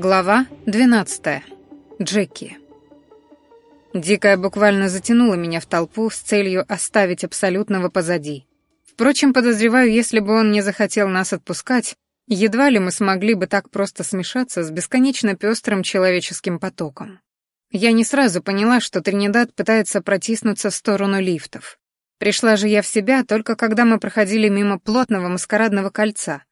Глава 12. Джеки. Дикая буквально затянула меня в толпу с целью оставить абсолютного позади. Впрочем, подозреваю, если бы он не захотел нас отпускать, едва ли мы смогли бы так просто смешаться с бесконечно пестрым человеческим потоком. Я не сразу поняла, что Тринидад пытается протиснуться в сторону лифтов. Пришла же я в себя только когда мы проходили мимо плотного маскарадного кольца,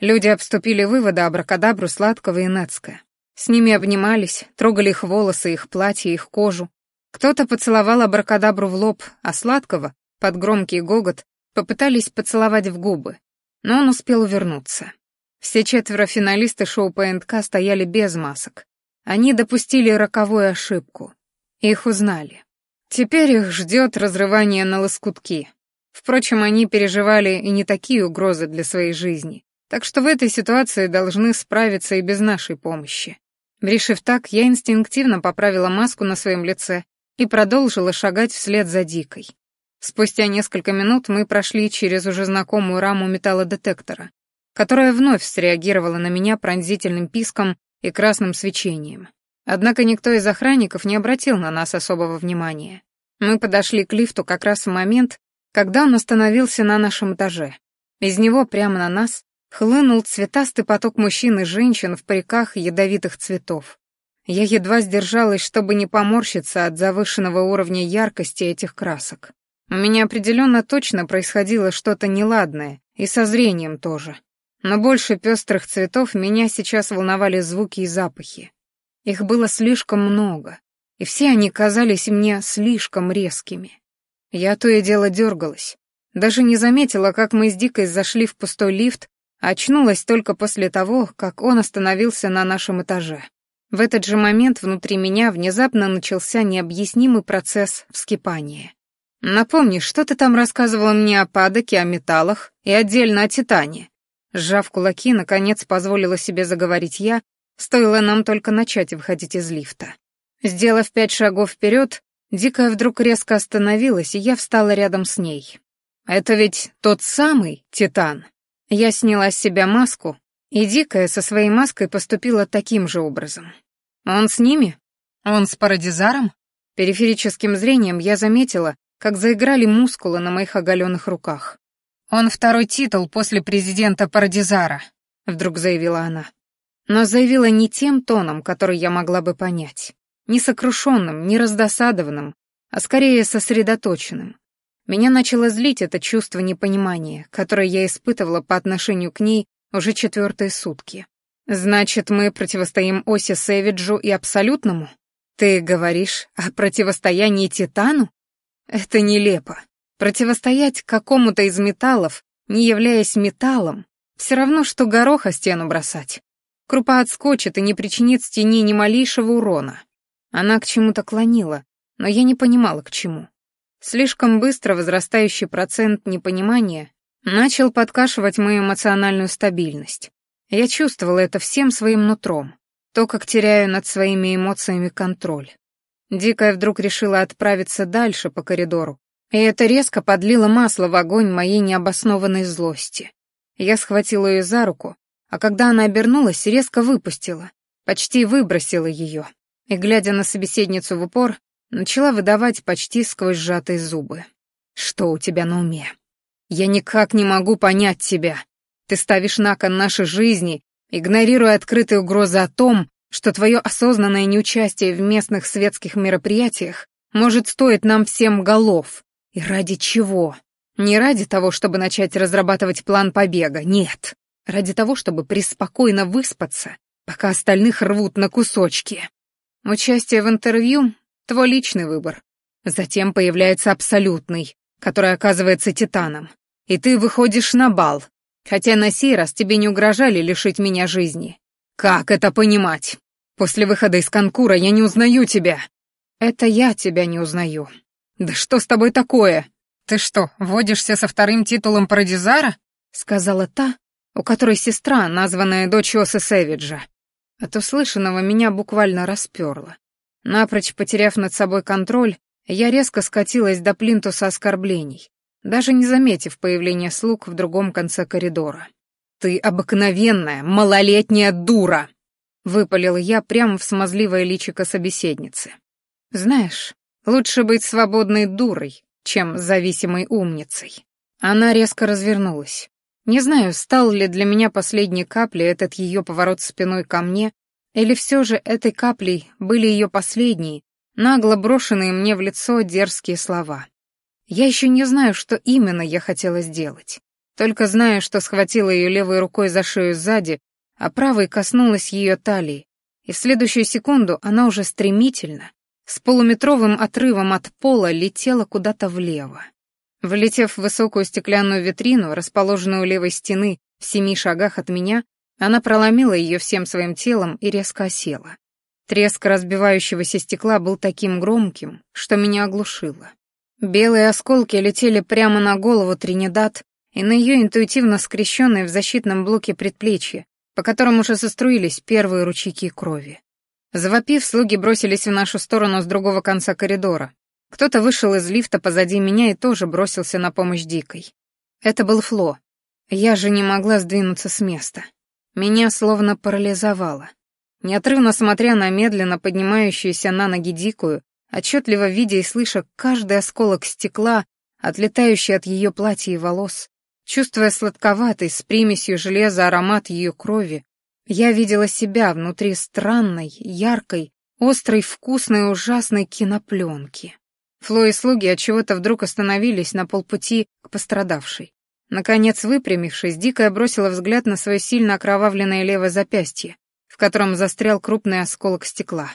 Люди обступили выводы Абракадабру, Сладкого и Нецка. С ними обнимались, трогали их волосы, их платья, их кожу. Кто-то поцеловал Абракадабру в лоб, а Сладкого, под громкий гогот, попытались поцеловать в губы. Но он успел увернуться. Все четверо финалисты шоу ПНК стояли без масок. Они допустили роковую ошибку. Их узнали. Теперь их ждет разрывание на лоскутки. Впрочем, они переживали и не такие угрозы для своей жизни. Так что в этой ситуации должны справиться и без нашей помощи. Решив так, я инстинктивно поправила маску на своем лице и продолжила шагать вслед за Дикой. Спустя несколько минут мы прошли через уже знакомую раму металлодетектора, которая вновь среагировала на меня пронзительным писком и красным свечением. Однако никто из охранников не обратил на нас особого внимания. Мы подошли к лифту как раз в момент, когда он остановился на нашем этаже. Из него прямо на нас Хлынул цветастый поток мужчин и женщин в париках ядовитых цветов. Я едва сдержалась, чтобы не поморщиться от завышенного уровня яркости этих красок. У меня определенно точно происходило что-то неладное, и со зрением тоже. Но больше пестрых цветов меня сейчас волновали звуки и запахи. Их было слишком много, и все они казались мне слишком резкими. Я то и дело дергалась. Даже не заметила, как мы с Дикой зашли в пустой лифт Очнулась только после того, как он остановился на нашем этаже. В этот же момент внутри меня внезапно начался необъяснимый процесс вскипания. «Напомни, что ты там рассказывала мне о падоке, о металлах и отдельно о Титане?» Сжав кулаки, наконец позволила себе заговорить я, стоило нам только начать выходить из лифта. Сделав пять шагов вперед, Дикая вдруг резко остановилась, и я встала рядом с ней. «Это ведь тот самый Титан?» Я сняла с себя маску, и Дикая со своей маской поступила таким же образом. Он с ними? Он с парадизаром? Периферическим зрением я заметила, как заиграли мускулы на моих оголенных руках. «Он второй титул после президента Парадизара», — вдруг заявила она. Но заявила не тем тоном, который я могла бы понять. Не сокрушенным, не раздосадованным, а скорее сосредоточенным. Меня начало злить это чувство непонимания, которое я испытывала по отношению к ней уже четвертые сутки. «Значит, мы противостоим Оси Сэвиджу и Абсолютному? Ты говоришь о противостоянии Титану? Это нелепо. Противостоять какому-то из металлов, не являясь металлом, все равно, что горох о стену бросать. Крупа отскочит и не причинит стене ни малейшего урона. Она к чему-то клонила, но я не понимала, к чему. Слишком быстро возрастающий процент непонимания начал подкашивать мою эмоциональную стабильность. Я чувствовала это всем своим нутром, то, как теряю над своими эмоциями контроль. Дикая вдруг решила отправиться дальше по коридору, и это резко подлило масло в огонь моей необоснованной злости. Я схватила ее за руку, а когда она обернулась, резко выпустила, почти выбросила ее, и, глядя на собеседницу в упор, Начала выдавать почти сквозь сжатые зубы. «Что у тебя на уме? Я никак не могу понять тебя. Ты ставишь на кон нашей жизни, игнорируя открытые угрозы о том, что твое осознанное неучастие в местных светских мероприятиях может стоить нам всем голов. И ради чего? Не ради того, чтобы начать разрабатывать план побега, нет. Ради того, чтобы преспокойно выспаться, пока остальных рвут на кусочки. Участие в интервью Твой личный выбор. Затем появляется абсолютный, который оказывается титаном. И ты выходишь на бал, хотя на сей раз тебе не угрожали лишить меня жизни. Как это понимать? После выхода из конкура я не узнаю тебя. Это я тебя не узнаю. Да что с тобой такое? Ты что, водишься со вторым титулом Парадизара? Сказала та, у которой сестра, названная дочь Оса Сэвиджа. От услышанного меня буквально расперло. Напрочь потеряв над собой контроль, я резко скатилась до плинтуса оскорблений, даже не заметив появления слуг в другом конце коридора. «Ты обыкновенная, малолетняя дура!» выпалила я прямо в смазливое личико собеседницы. «Знаешь, лучше быть свободной дурой, чем зависимой умницей». Она резко развернулась. Не знаю, стал ли для меня последней каплей этот ее поворот спиной ко мне, или все же этой каплей были ее последние, нагло брошенные мне в лицо дерзкие слова. Я еще не знаю, что именно я хотела сделать. Только знаю, что схватила ее левой рукой за шею сзади, а правой коснулась ее талии, и в следующую секунду она уже стремительно, с полуметровым отрывом от пола, летела куда-то влево. Влетев в высокую стеклянную витрину, расположенную у левой стены в семи шагах от меня, она проломила ее всем своим телом и резко осела. Треск разбивающегося стекла был таким громким, что меня оглушило. Белые осколки летели прямо на голову Тринидад и на ее интуитивно скрещенные в защитном блоке предплечья, по которым уже заструились первые ручейки крови. Завопив, слуги бросились в нашу сторону с другого конца коридора, кто-то вышел из лифта позади меня и тоже бросился на помощь Дикой. Это был Фло. Я же не могла сдвинуться с места. Меня словно парализовало. Неотрывно смотря на медленно поднимающуюся на ноги Дикую, отчетливо видя и слыша каждый осколок стекла, отлетающий от ее платья и волос, чувствуя сладковатый с примесью железа аромат ее крови, я видела себя внутри странной, яркой, острой, вкусной ужасной кинопленки. Фло и слуги отчего-то вдруг остановились на полпути к пострадавшей. Наконец, выпрямившись, Дикая бросила взгляд на свое сильно окровавленное левое запястье, в котором застрял крупный осколок стекла.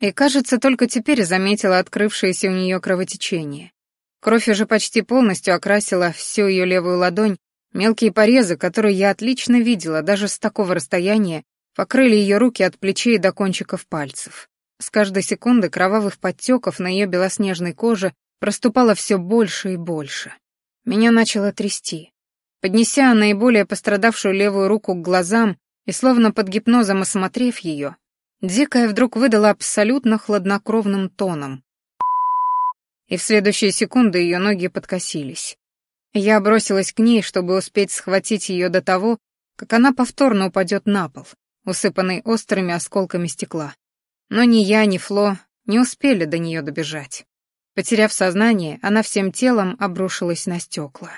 И, кажется, только теперь заметила открывшееся у нее кровотечение. Кровь уже почти полностью окрасила всю ее левую ладонь, мелкие порезы, которые я отлично видела даже с такого расстояния, покрыли ее руки от плечей до кончиков пальцев. С каждой секунды кровавых подтеков на ее белоснежной коже проступало все больше и больше. Меня начало трясти. Поднеся наиболее пострадавшую левую руку к глазам и словно под гипнозом осмотрев ее, Дикая вдруг выдала абсолютно хладнокровным тоном. И в следующие секунды ее ноги подкосились. Я бросилась к ней, чтобы успеть схватить ее до того, как она повторно упадет на пол, усыпанный острыми осколками стекла. Но ни я, ни Фло не успели до нее добежать. Потеряв сознание, она всем телом обрушилась на стекла.